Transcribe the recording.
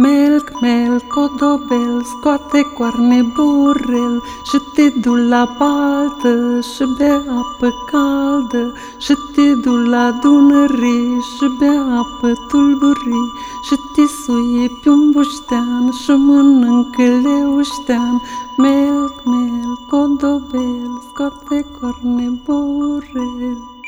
Melc, melc, codobel, scoate coarne burel Și te du la baltă și bea apă caldă Și te du la Dunăre și bea apă tulburii Și te suie pe un buștean și mănâncă leuștean. Melc, melc, codobel, scoate coarne burel.